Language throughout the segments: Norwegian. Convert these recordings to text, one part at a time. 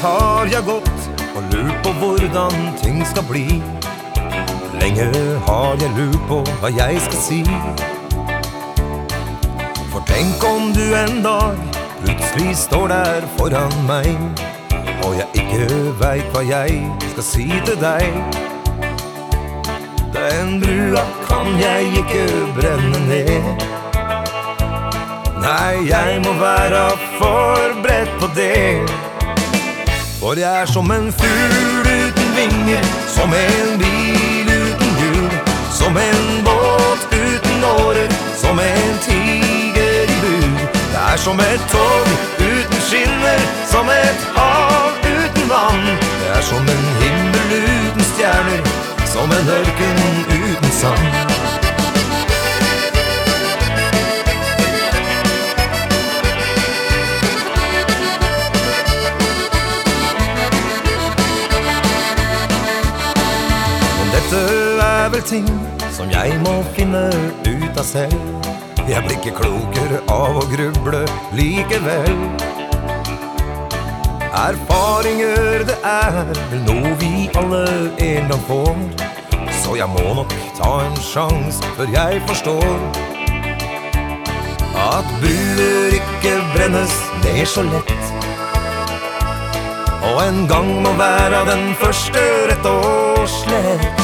har jeg gått og lurt på hvordan ting skal bli. Lenge har jeg lurt på hva jeg skal si. For tenk om du en dag plutselig står der foran meg, og jeg ikke veit hva jeg skal si til deg. Den brua kan jeg ikke brenne ned. Nei, jeg må være forberedt på det. For jeg er som en fugl uten vinger, som en bil uten hjul, som en båt uten årer, som en tiger i bur. Det er som et tog uten skinner, som et hav uten vann. Det er som en himmel uten stjerner, som en ørken uten sand. Er vel ting som jeg må finne ut av selv. Jeg blir ikke klokere av å gruble likevel. Erfaringer, det er vel noe vi alle en gang får. Så jeg må nok ta en sjanse før jeg forstår at bruer ikke brennes ned så lett. Og en gang må være den første rett og slett.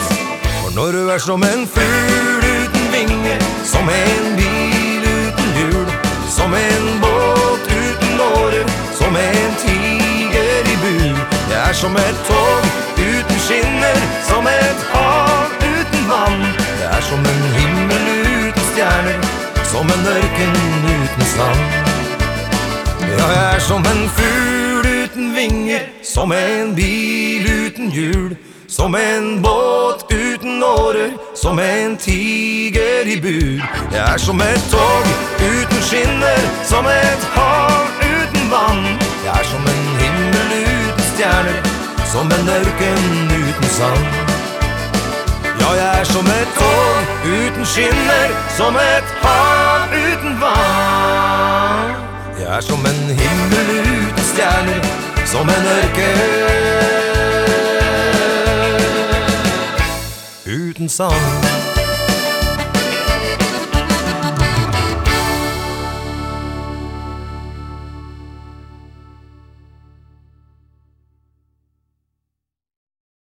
Når du er som en fugl uten vinger, som en bil uten hjul, som en båt uten årer, som en tiger i bur. Det er som et tog uten skinner, som et hav uten vann. Det er som en himmel uten stjerner, som en ørken uten sand. Ja, jeg er som en fugl uten vinger, som en bil uten hjul, som en båt uten årer, som en tiger i bur. Jeg er som et tog uten skinner, som et hav uten vann. Jeg er som en himmel uten stjerner, som en ørken uten sand. Ja, jeg er som et tog uten skinner, som et hav uten vann. Jeg er som en himmel uten stjerner, som en ørken song.